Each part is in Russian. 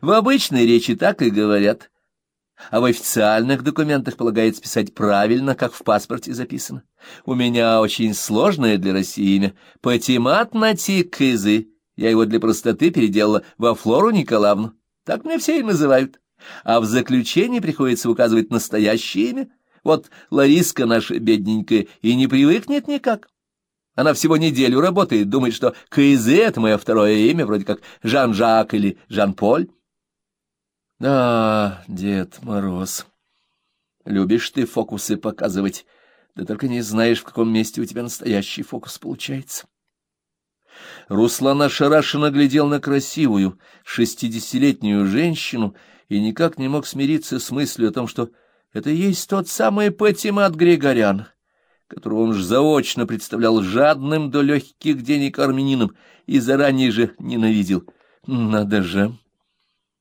В обычной речи так и говорят, а в официальных документах полагается писать правильно, как в паспорте записано. У меня очень сложное для России имя — Патимат Натикызы. Я его для простоты переделала во Флору Николаевну. Так меня все и называют. А в заключении приходится указывать настоящее имя. Вот Лариска наша бедненькая и не привыкнет никак. Она всего неделю работает, думает, что КЗ — это мое второе имя, вроде как Жан-Жак или Жан-Поль. Да, Дед Мороз, любишь ты фокусы показывать, да только не знаешь, в каком месте у тебя настоящий фокус получается. Руслан ошарашенно глядел на красивую, шестидесятилетнюю женщину и никак не мог смириться с мыслью о том, что это и есть тот самый Патимат Григорян, которого он же заочно представлял жадным до легких денег армянином и заранее же ненавидел. Надо же!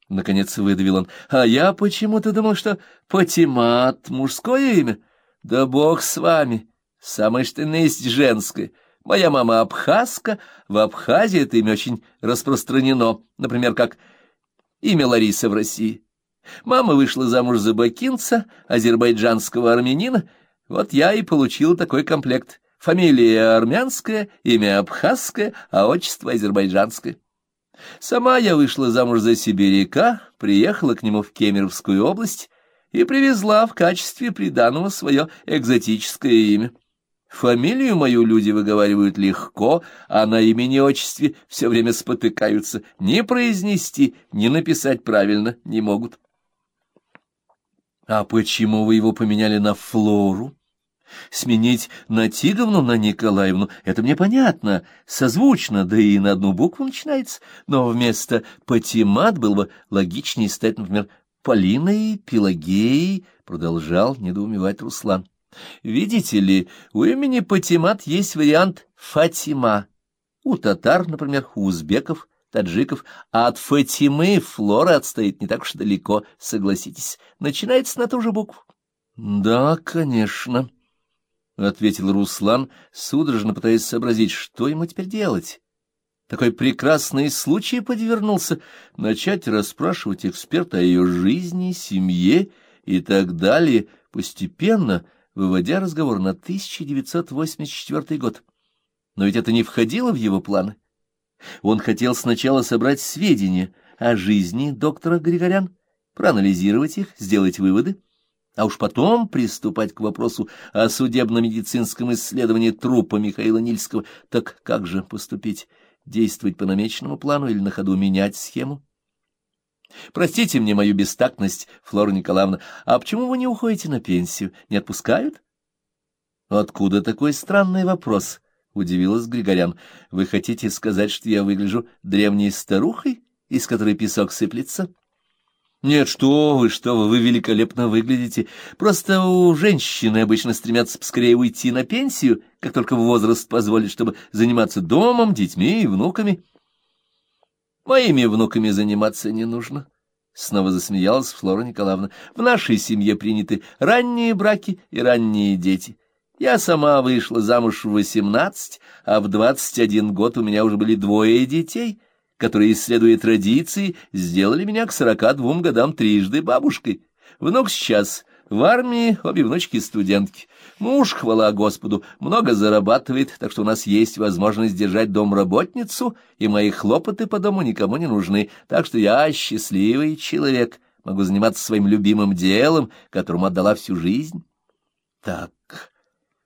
Наконец выдавил он. А я почему-то думал, что Патимат — мужское имя. Да бог с вами! Самое что есть женское — Моя мама абхазка, в Абхазии это имя очень распространено, например, как имя Лариса в России. Мама вышла замуж за бакинца, азербайджанского армянина, вот я и получила такой комплект. Фамилия армянская, имя абхазское, а отчество азербайджанское. Сама я вышла замуж за сибиряка, приехала к нему в Кемеровскую область и привезла в качестве приданого свое экзотическое имя. Фамилию мою люди выговаривают легко, а на имени-отчестве все время спотыкаются. Ни произнести, ни написать правильно не могут. — А почему вы его поменяли на Флору? Сменить на Тиговну на Николаевну — это мне понятно, созвучно, да и на одну букву начинается. Но вместо Патимат было бы логичнее стать, например, Полиной, Пелагеей, — продолжал недоумевать Руслан. Видите ли, у имени Патимат есть вариант Фатима. У татар, например, у узбеков, таджиков, а от Фатимы Флора отстоит не так уж далеко, согласитесь. Начинается на ту же букву. — Да, конечно, — ответил Руслан, судорожно пытаясь сообразить, что ему теперь делать. Такой прекрасный случай подвернулся начать расспрашивать эксперта о ее жизни, семье и так далее, постепенно — выводя разговор на 1984 год. Но ведь это не входило в его планы. Он хотел сначала собрать сведения о жизни доктора Григорян, проанализировать их, сделать выводы, а уж потом приступать к вопросу о судебно-медицинском исследовании трупа Михаила Нильского. Так как же поступить? Действовать по намеченному плану или на ходу менять схему? Простите мне мою бестактность, Флора Николаевна, а почему вы не уходите на пенсию? Не отпускают? Откуда такой странный вопрос? Удивилась Григорян. Вы хотите сказать, что я выгляжу древней старухой, из которой песок сыплется? Нет, что вы, что вы, вы великолепно выглядите. Просто у женщины обычно стремятся поскорее уйти на пенсию, как только возраст позволит, чтобы заниматься домом, детьми и внуками. Моими внуками заниматься не нужно. Снова засмеялась Флора Николаевна. В нашей семье приняты ранние браки и ранние дети. Я сама вышла замуж в восемнадцать, а в двадцать один год у меня уже были двое детей, которые, исследуя традиции, сделали меня к сорока двум годам трижды бабушкой. Внук сейчас в армии, обе внучки-студентки. Муж, хвала Господу, много зарабатывает, так что у нас есть возможность держать домработницу, и мои хлопоты по дому никому не нужны, так что я счастливый человек, могу заниматься своим любимым делом, которому отдала всю жизнь. Так,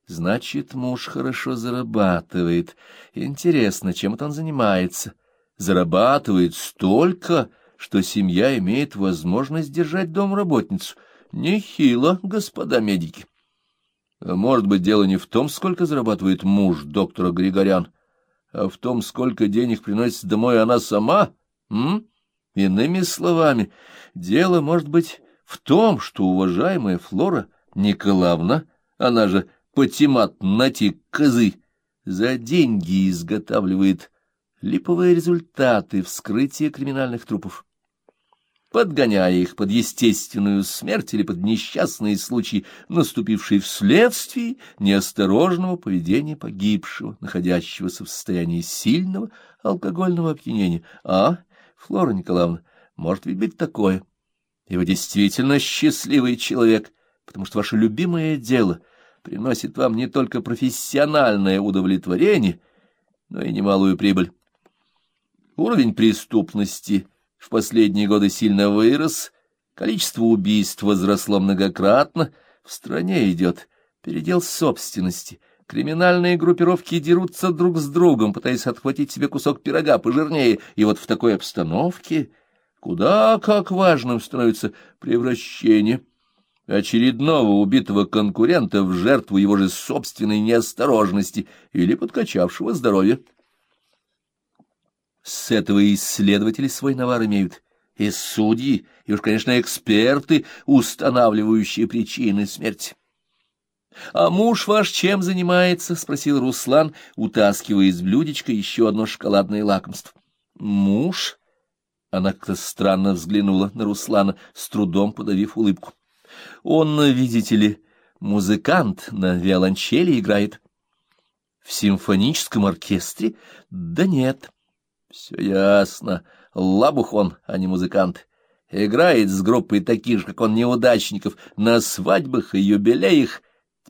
значит, муж хорошо зарабатывает. Интересно, чем это он занимается? Зарабатывает столько, что семья имеет возможность держать домработницу — Нехило, господа медики. Может быть, дело не в том, сколько зарабатывает муж доктора Григорян, а в том, сколько денег приносит домой она сама, м? Иными словами, дело может быть в том, что уважаемая Флора Николаевна, она же Патимат Нати Козы, за деньги изготавливает липовые результаты вскрытия криминальных трупов подгоняя их под естественную смерть или под несчастные случаи, наступившие вследствие неосторожного поведения погибшего, находящегося в состоянии сильного алкогольного опьянения. А, Флора Николаевна, Может ведь быть такое. И вы действительно счастливый человек, потому что ваше любимое дело приносит вам не только профессиональное удовлетворение, но и немалую прибыль. Уровень преступности в последние годы сильно вырос, количество убийств возросло многократно, в стране идет передел собственности — Криминальные группировки дерутся друг с другом, пытаясь отхватить себе кусок пирога пожирнее, и вот в такой обстановке куда как важным становится превращение очередного убитого конкурента в жертву его же собственной неосторожности или подкачавшего здоровья. С этого исследователи свой навар имеют, и судьи, и уж, конечно, эксперты, устанавливающие причины смерти. — А муж ваш чем занимается? — спросил Руслан, утаскивая из блюдечка еще одно шоколадное лакомство. — Муж? Она как-то странно взглянула на Руслана, с трудом подавив улыбку. — Он, видите ли, музыкант, на виолончели играет. — В симфоническом оркестре? Да нет. — Все ясно. Лабух он, а не музыкант. Играет с группой таких же, как он, неудачников, на свадьбах и юбилеях,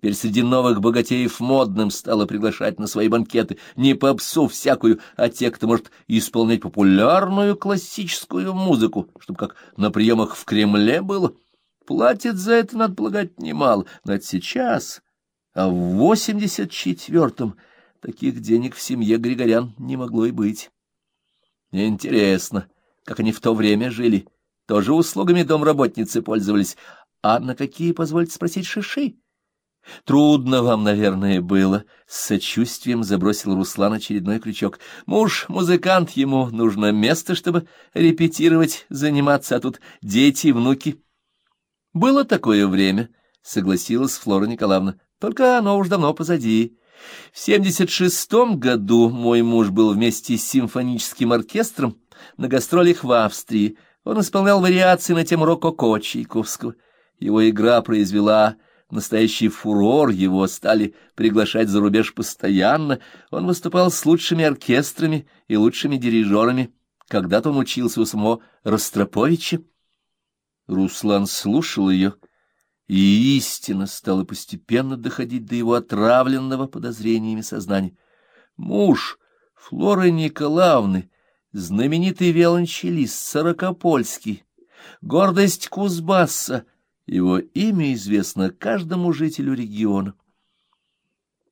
Теперь среди новых богатеев модным стало приглашать на свои банкеты не попсу всякую, а те, кто может исполнять популярную классическую музыку, чтобы как на приемах в Кремле было. Платит за это, надо полагать, немало, но это сейчас, а в восемьдесят четвертом таких денег в семье Григорян не могло и быть. Интересно, как они в то время жили, тоже услугами домработницы пользовались, а на какие, позвольте спросить, шиши? Трудно вам, наверное, было. С сочувствием забросил Руслан очередной крючок. Муж, музыкант, ему нужно место, чтобы репетировать, заниматься, а тут дети внуки. Было такое время, согласилась Флора Николаевна, только оно уж давно позади. В семьдесят шестом году мой муж был вместе с симфоническим оркестром на гастролях в Австрии. Он исполнял вариации на тему рококо Чайковского. Его игра произвела настоящий фурор, его стали приглашать за рубеж постоянно, он выступал с лучшими оркестрами и лучшими дирижерами. Когда-то он учился у самого Ростроповича. Руслан слушал ее, и истина стала постепенно доходить до его отравленного подозрениями сознания. Муж Флоры Николаевны, знаменитый виолончелист Сорокопольский, гордость Кузбасса, его имя известно каждому жителю региона.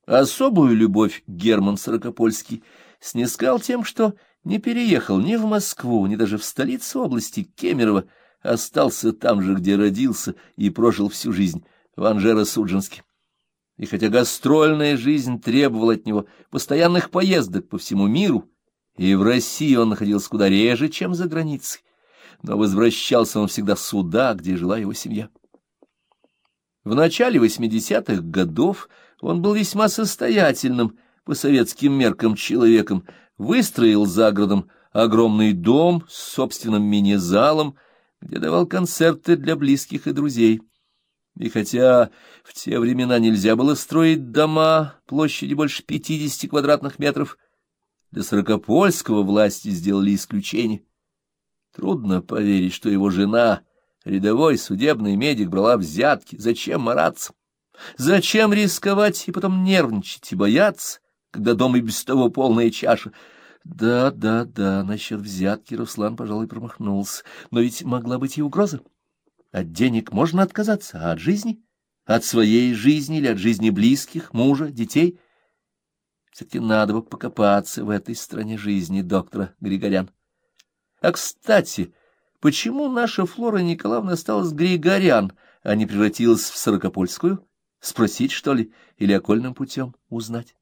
Особую любовь Герман Сорокопольский снискал тем, что не переехал ни в Москву, ни даже в столицу области Кемерово, остался там же, где родился и прожил всю жизнь, в Анжеро-Судженске. И хотя гастрольная жизнь требовала от него постоянных поездок по всему миру, и в России он находился куда реже, чем за границей, но возвращался он всегда сюда, где жила его семья. В начале 80-х годов он был весьма состоятельным по советским меркам человеком, выстроил за городом огромный дом с собственным мини-залом, где давал концерты для близких и друзей. И хотя в те времена нельзя было строить дома площади больше 50 квадратных метров, для Сорокопольского власти сделали исключение. Трудно поверить, что его жена Рядовой судебный медик брала взятки. Зачем мараться? Зачем рисковать и потом нервничать и бояться, когда дом и без того полная чаша? Да, да, да, насчет взятки Руслан, пожалуй, промахнулся. Но ведь могла быть и угроза. От денег можно отказаться, а от жизни? От своей жизни или от жизни близких, мужа, детей? Все-таки надо бы покопаться в этой стране жизни доктора Григорян. А, кстати, Почему наша Флора Николаевна осталась Григорян, а не превратилась в Сорокопольскую? Спросить, что ли, или окольным путем узнать?